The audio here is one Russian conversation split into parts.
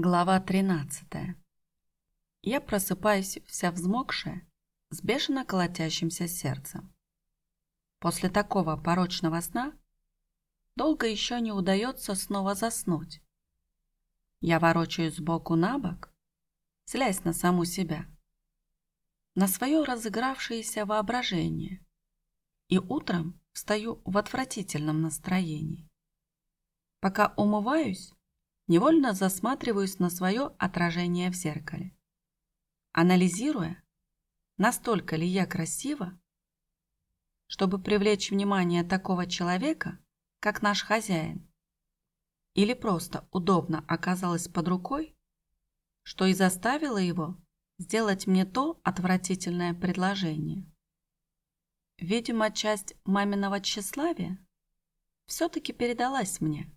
Глава 13. Я просыпаюсь вся взмокшая, с бешено колотящимся сердцем. После такого порочного сна долго еще не удается снова заснуть. Я ворочаюсь сбоку на бок, злясь на саму себя, на свое разыгравшееся воображение, и утром встаю в отвратительном настроении. Пока умываюсь, невольно засматриваюсь на свое отражение в зеркале. Анализируя, настолько ли я красива, чтобы привлечь внимание такого человека, как наш хозяин, или просто удобно оказалась под рукой, что и заставило его сделать мне то отвратительное предложение. Видимо, часть маминого тщеславия все-таки передалась мне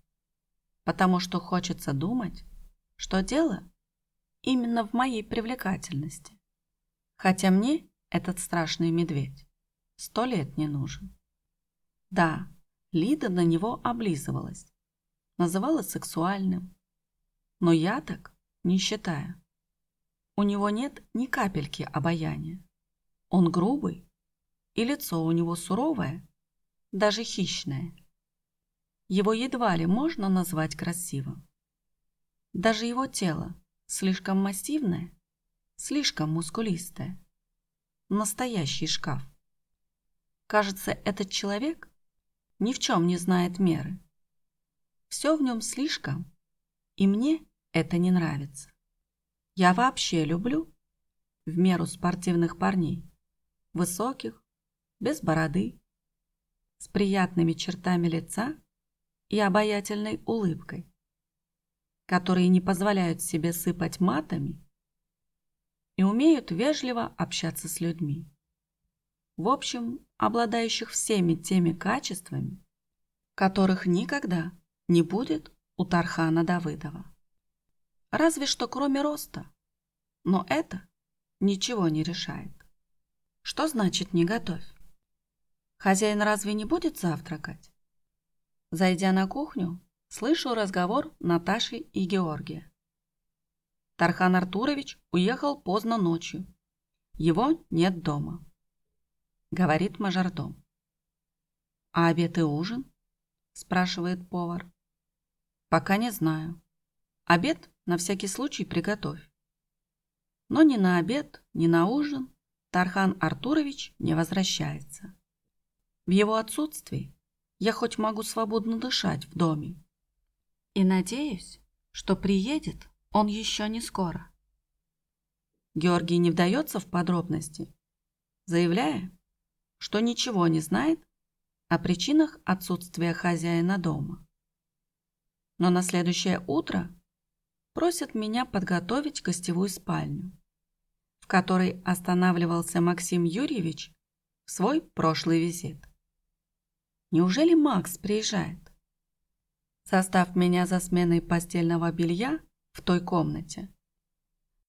потому что хочется думать, что дело именно в моей привлекательности. Хотя мне этот страшный медведь сто лет не нужен. Да, Лида на него облизывалась, называла сексуальным, но я так не считаю. У него нет ни капельки обаяния. Он грубый, и лицо у него суровое, даже хищное. Его едва ли можно назвать красивым. Даже его тело слишком массивное, слишком мускулистое. Настоящий шкаф. Кажется, этот человек ни в чем не знает меры. Все в нем слишком, и мне это не нравится. Я вообще люблю в меру спортивных парней, высоких, без бороды, с приятными чертами лица и обаятельной улыбкой, которые не позволяют себе сыпать матами и умеют вежливо общаться с людьми. В общем, обладающих всеми теми качествами, которых никогда не будет у Тархана Давыдова. Разве что кроме роста. Но это ничего не решает. Что значит «не готовь»? Хозяин разве не будет завтракать? Зайдя на кухню, слышу разговор Наташи и Георгия. Тархан Артурович уехал поздно ночью. Его нет дома, говорит мажордом. А обед и ужин? спрашивает повар. Пока не знаю. Обед на всякий случай приготовь. Но ни на обед, ни на ужин Тархан Артурович не возвращается. В его отсутствии я хоть могу свободно дышать в доме. И надеюсь, что приедет он еще не скоро. Георгий не вдается в подробности, заявляя, что ничего не знает о причинах отсутствия хозяина дома. Но на следующее утро просит меня подготовить гостевую спальню, в которой останавливался Максим Юрьевич в свой прошлый визит. Неужели Макс приезжает? Состав меня за сменой постельного белья в той комнате.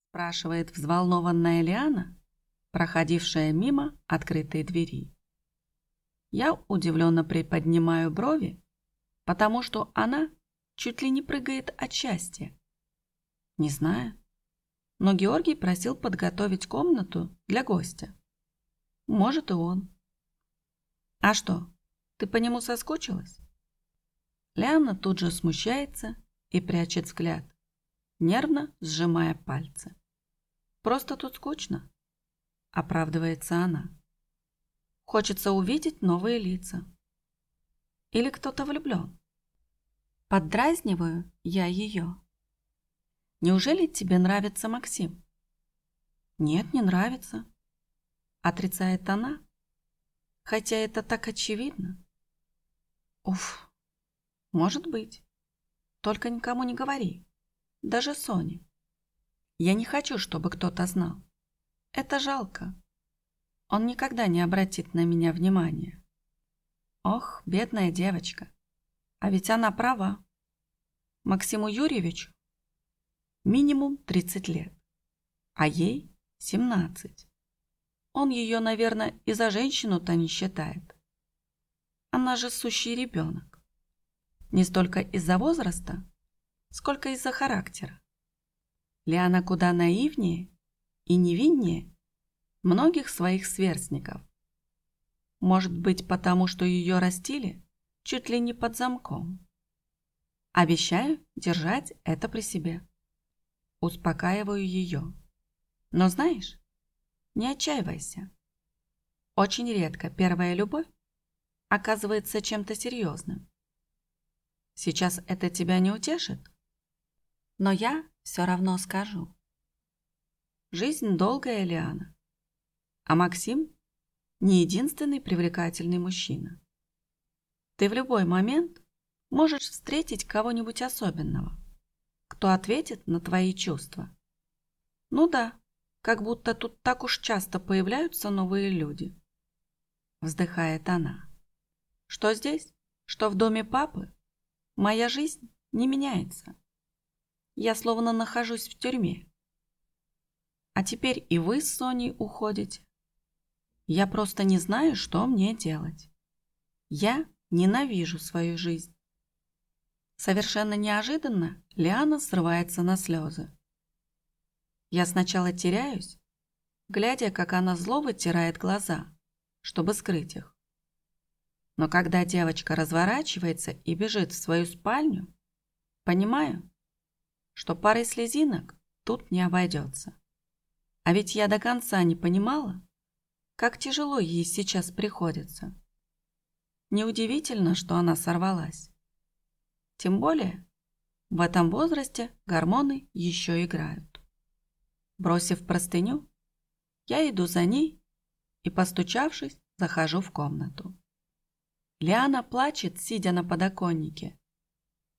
Спрашивает взволнованная Лиана, проходившая мимо открытой двери. Я удивленно приподнимаю брови, потому что она чуть ли не прыгает от счастья. Не знаю, но Георгий просил подготовить комнату для гостя. Может и он. А что, ты по нему соскучилась? Ляна тут же смущается и прячет взгляд, нервно сжимая пальцы. Просто тут скучно, оправдывается она. Хочется увидеть новые лица. Или кто-то влюблен. Поддразниваю я ее. Неужели тебе нравится Максим? Нет, не нравится. Отрицает она, хотя это так очевидно. Уф, может быть. Только никому не говори. Даже Соне. Я не хочу, чтобы кто-то знал. Это жалко. Он никогда не обратит на меня внимания. Ох, бедная девочка. А ведь она права. Максиму Юрьевичу минимум 30 лет, а ей 17. Он ее, наверное, и за женщину-то не считает. Она же сущий ребенок. Не столько из-за возраста, сколько из-за характера. Лиана куда наивнее и невиннее многих своих сверстников. Может быть, потому что ее растили чуть ли не под замком. Обещаю держать это при себе. Успокаиваю ее. Но знаешь, не отчаивайся. Очень редко первая любовь оказывается чем-то серьезным. Сейчас это тебя не утешит, но я все равно скажу. Жизнь долгая, Лиана, а Максим не единственный привлекательный мужчина. Ты в любой момент можешь встретить кого-нибудь особенного, кто ответит на твои чувства. Ну да, как будто тут так уж часто появляются новые люди. Вздыхает она. Что здесь, что в доме папы, моя жизнь не меняется. Я словно нахожусь в тюрьме. А теперь и вы с Соней уходите. Я просто не знаю, что мне делать. Я ненавижу свою жизнь. Совершенно неожиданно Лиана срывается на слезы. Я сначала теряюсь, глядя, как она зло вытирает глаза, чтобы скрыть их. Но когда девочка разворачивается и бежит в свою спальню, понимаю, что парой слезинок тут не обойдется. А ведь я до конца не понимала, как тяжело ей сейчас приходится. Неудивительно, что она сорвалась. Тем более, в этом возрасте гормоны еще играют. Бросив простыню, я иду за ней и, постучавшись, захожу в комнату. Лиана плачет, сидя на подоконнике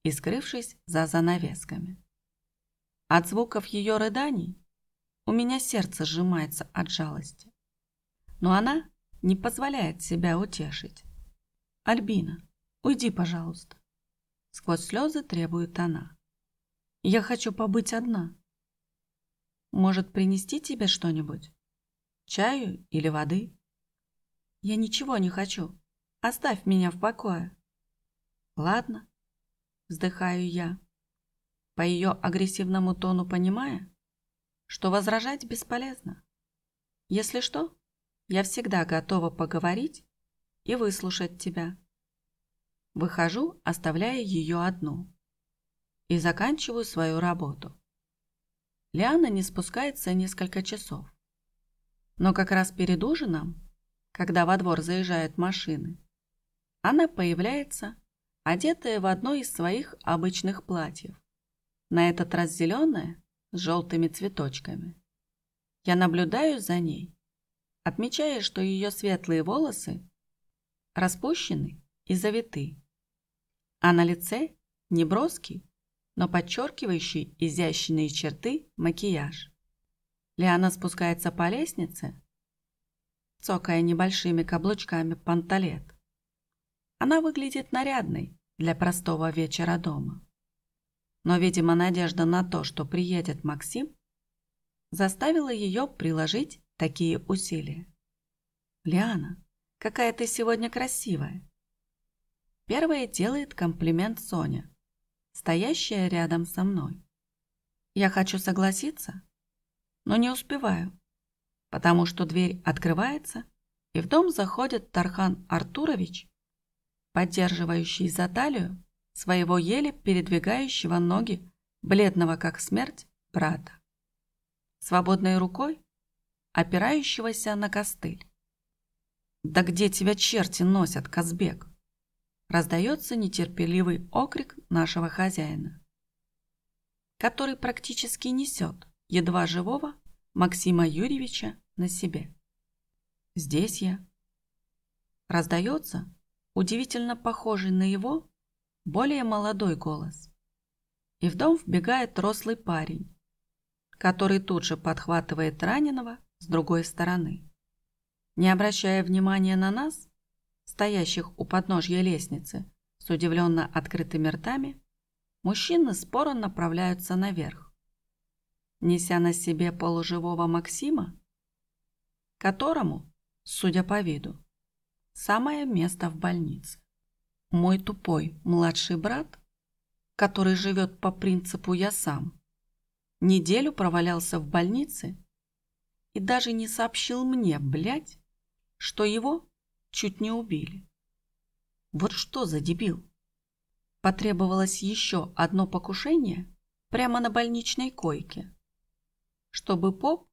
и скрывшись за занавесками. От звуков ее рыданий у меня сердце сжимается от жалости. Но она не позволяет себя утешить. «Альбина, уйди, пожалуйста. Сквозь слезы требует она. Я хочу побыть одна. Может, принести тебе что-нибудь? Чаю или воды? Я ничего не хочу. Оставь меня в покое. Ладно, вздыхаю я, по ее агрессивному тону понимая, что возражать бесполезно. Если что, я всегда готова поговорить и выслушать тебя. Выхожу, оставляя ее одну. И заканчиваю свою работу. Лиана не спускается несколько часов. Но как раз перед ужином, когда во двор заезжают машины, она появляется, одетая в одно из своих обычных платьев. На этот раз зеленое, с желтыми цветочками. Я наблюдаю за ней, отмечая, что ее светлые волосы распущены и завиты а на лице неброский, но подчеркивающий изящные черты макияж. Лиана спускается по лестнице, цокая небольшими каблучками панталет. Она выглядит нарядной для простого вечера дома. Но, видимо, надежда на то, что приедет Максим, заставила ее приложить такие усилия. «Лиана, какая ты сегодня красивая!» Первая делает комплимент Соня, стоящая рядом со мной. Я хочу согласиться, но не успеваю, потому что дверь открывается, и в дом заходит Тархан Артурович, поддерживающий за талию своего еле передвигающего ноги, бледного как смерть, брата. Свободной рукой, опирающегося на костыль. «Да где тебя черти носят, Казбек?» раздается нетерпеливый окрик нашего хозяина, который практически несет едва живого Максима Юрьевича на себе. Здесь я. Раздается удивительно похожий на его более молодой голос. И в дом вбегает рослый парень, который тут же подхватывает раненого с другой стороны. Не обращая внимания на нас, стоящих у подножья лестницы, с удивленно открытыми ртами, мужчины споро направляются наверх, неся на себе полуживого Максима, которому, судя по виду, самое место в больнице. Мой тупой младший брат, который живет по принципу «я сам», Неделю провалялся в больнице и даже не сообщил мне, блядь, что его чуть не убили. Вот что за дебил? Потребовалось еще одно покушение прямо на больничной койке, чтобы поп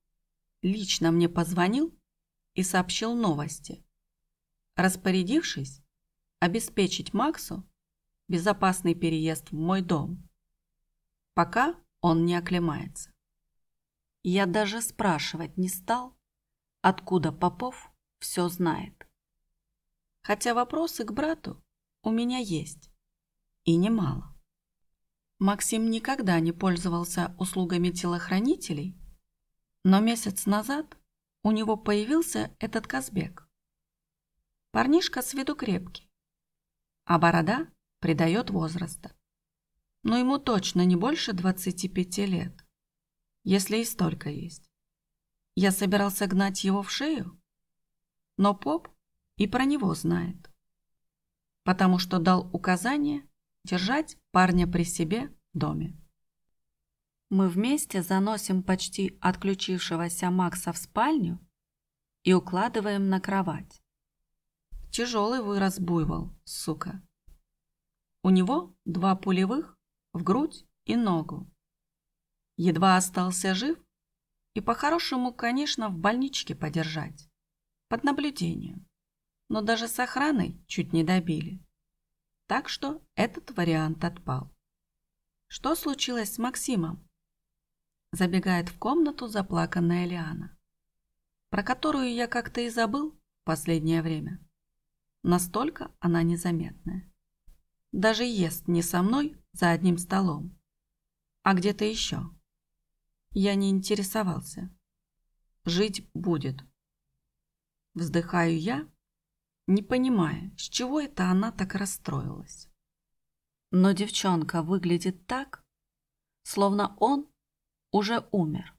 лично мне позвонил и сообщил новости, распорядившись обеспечить Максу безопасный переезд в мой дом, пока он не оклемается. Я даже спрашивать не стал, откуда Попов все знает. Хотя вопросы к брату у меня есть, и немало. Максим никогда не пользовался услугами телохранителей, но месяц назад у него появился этот Казбек. Парнишка с виду крепкий, а борода придает возраста. Но ему точно не больше 25 лет, если и столько есть. Я собирался гнать его в шею, но поп и про него знает, потому что дал указание держать парня при себе в доме. Мы вместе заносим почти отключившегося Макса в спальню и укладываем на кровать. Тяжелый вырос буйвол, сука. У него два пулевых в грудь и ногу. Едва остался жив, и по-хорошему, конечно, в больничке подержать, под наблюдением. Но даже с охраной чуть не добили. Так что этот вариант отпал. Что случилось с Максимом? Забегает в комнату заплаканная Лиана, про которую я как-то и забыл в последнее время. Настолько она незаметная. Даже ест не со мной за одним столом, а где-то еще. Я не интересовался. Жить будет. Вздыхаю я, не понимая, с чего это она так расстроилась. Но девчонка выглядит так, словно он уже умер.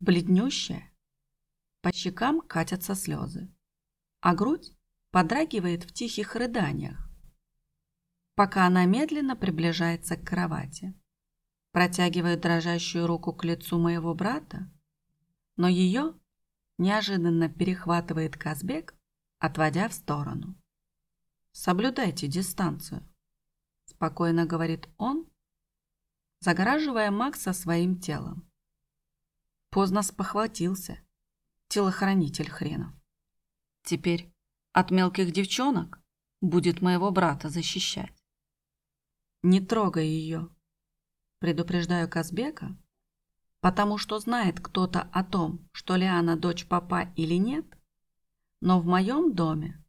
Бледнющая, по щекам катятся слезы, а грудь подрагивает в тихих рыданиях, пока она медленно приближается к кровати. Протягивает дрожащую руку к лицу моего брата, но ее неожиданно перехватывает Казбек, отводя в сторону. «Соблюдайте дистанцию», – спокойно говорит он, загораживая Макса своим телом. Поздно спохватился, телохранитель хренов. Теперь от мелких девчонок будет моего брата защищать. Не трогай ее, предупреждаю Казбека, потому что знает кто-то о том, что Лиана дочь папа или нет, но в моем доме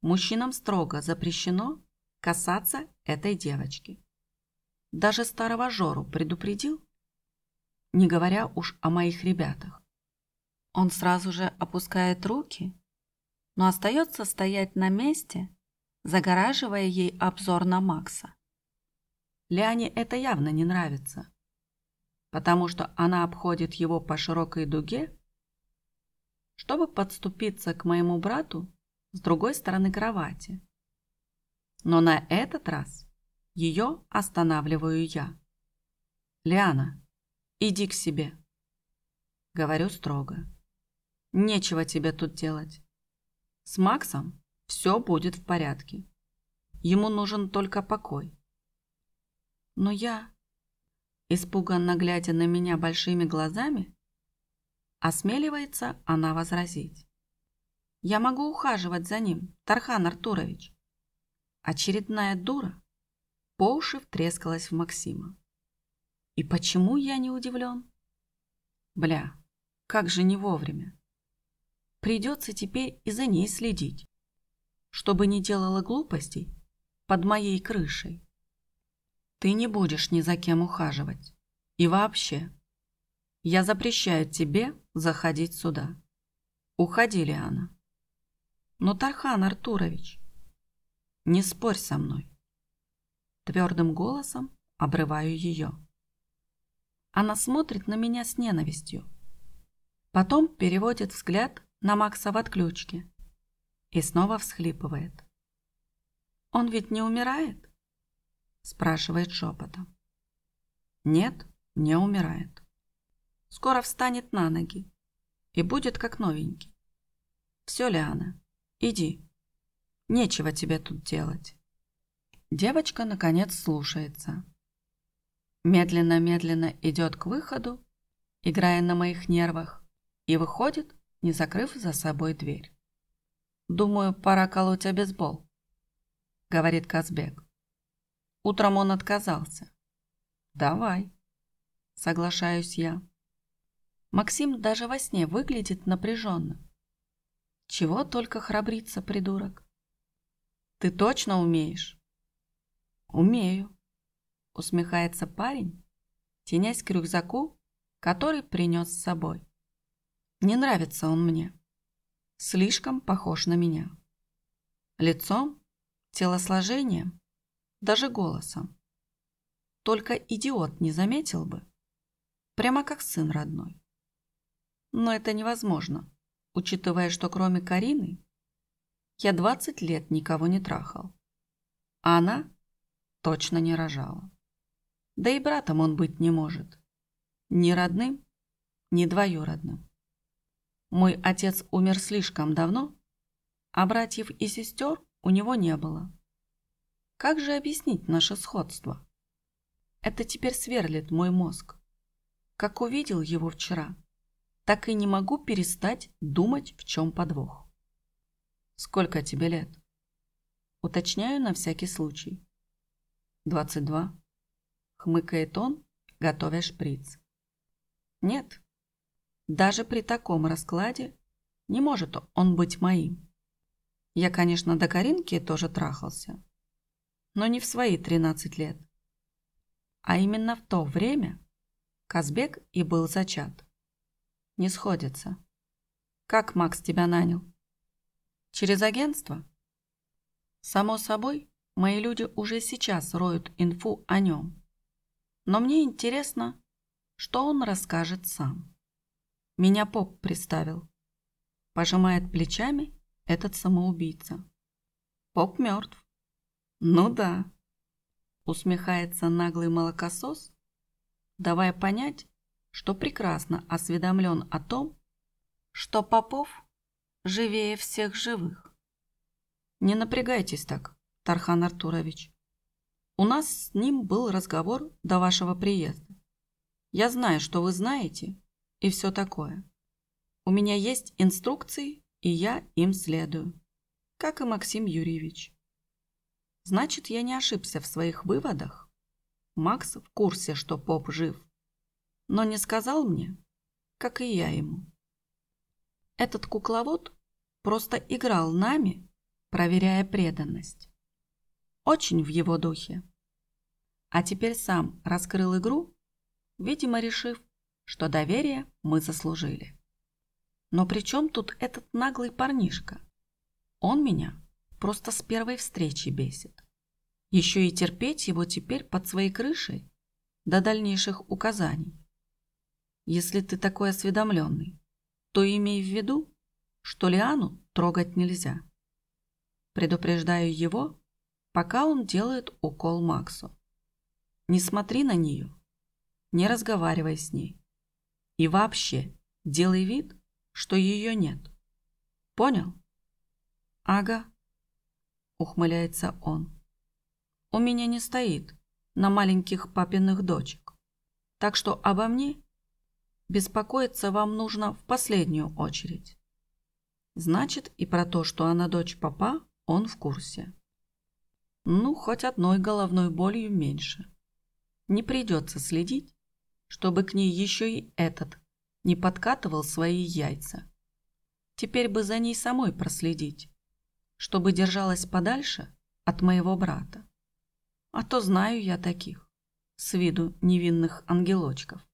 мужчинам строго запрещено касаться этой девочки. Даже старого Жору предупредил, не говоря уж о моих ребятах. Он сразу же опускает руки, но остается стоять на месте, загораживая ей обзор на Макса. Ляне это явно не нравится, потому что она обходит его по широкой дуге, чтобы подступиться к моему брату с другой стороны кровати. Но на этот раз ее останавливаю я. «Лиана, иди к себе», — говорю строго. «Нечего тебе тут делать. С Максом все будет в порядке. Ему нужен только покой». «Но я...» Испуганно глядя на меня большими глазами, осмеливается она возразить. «Я могу ухаживать за ним, Тархан Артурович». Очередная дура по уши втрескалась в Максима. И почему я не удивлен? Бля, как же не вовремя. Придется теперь и за ней следить, чтобы не делала глупостей под моей крышей. Ты не будешь ни за кем ухаживать. И вообще, я запрещаю тебе заходить сюда. Уходи, Лиана. Но, Тархан Артурович, не спорь со мной. Твердым голосом обрываю ее. Она смотрит на меня с ненавистью. Потом переводит взгляд на Макса в отключке и снова всхлипывает. «Он ведь не умирает?» спрашивает шепотом. Нет, не умирает. Скоро встанет на ноги и будет как новенький. Все, Лиана, иди. Нечего тебе тут делать. Девочка, наконец, слушается. Медленно-медленно идет к выходу, играя на моих нервах, и выходит, не закрыв за собой дверь. «Думаю, пора колоть обезбол», — говорит Казбек. Утром он отказался. «Давай», — соглашаюсь я. Максим даже во сне выглядит напряженным. Чего только храбрится придурок. «Ты точно умеешь?» «Умею», — усмехается парень, тенясь к рюкзаку, который принес с собой. Не нравится он мне. Слишком похож на меня. Лицом, телосложением, даже голосом. Только идиот не заметил бы. Прямо как сын родной. Но это невозможно, учитывая, что кроме Карины я 20 лет никого не трахал. А она точно не рожала. Да и братом он быть не может. Ни родным, ни двоюродным. Мой отец умер слишком давно, а братьев и сестер у него не было. Как же объяснить наше сходство? Это теперь сверлит мой мозг. Как увидел его вчера, так и не могу перестать думать, в чем подвох. Сколько тебе лет? Уточняю на всякий случай. Двадцать два. Хмыкает он, готовя шприц. Нет, даже при таком раскладе не может он быть моим. Я, конечно, до Каринки тоже трахался, но не в свои 13 лет. А именно в то время Казбек и был зачат. Не сходится. Как Макс тебя нанял? Через агентство? Само собой, мои люди уже сейчас роют инфу о нем. Но мне интересно, что он расскажет сам. Меня поп приставил. Пожимает плечами этот самоубийца. Поп мертв. Ну да. Усмехается наглый молокосос, давая понять, что прекрасно осведомлен о том, что Попов живее всех живых. Не напрягайтесь так, Тархан Артурович. У нас с ним был разговор до вашего приезда. Я знаю, что вы знаете, и все такое. У меня есть инструкции, и я им следую, как и Максим Юрьевич. Значит, я не ошибся в своих выводах. Макс в курсе, что поп жив, но не сказал мне, как и я ему. Этот кукловод просто играл нами, проверяя преданность. Очень в его духе. А теперь сам раскрыл игру, видимо, решив, что доверие мы заслужили. Но при чем тут этот наглый парнишка? Он меня просто с первой встречи бесит. Еще и терпеть его теперь под своей крышей до дальнейших указаний. Если ты такой осведомленный, то имей в виду, что Лиану трогать нельзя. Предупреждаю его, пока он делает укол Максу. Не смотри на нее, не разговаривай с ней. И вообще, делай вид, что ее нет. Понял? Ага, ухмыляется он. У меня не стоит на маленьких папиных дочек. Так что обо мне беспокоиться вам нужно в последнюю очередь. Значит, и про то, что она дочь папа, он в курсе. Ну, хоть одной головной болью меньше. Не придется следить, чтобы к ней еще и этот не подкатывал свои яйца. Теперь бы за ней самой проследить, чтобы держалась подальше от моего брата. А то знаю я таких, с виду невинных ангелочков.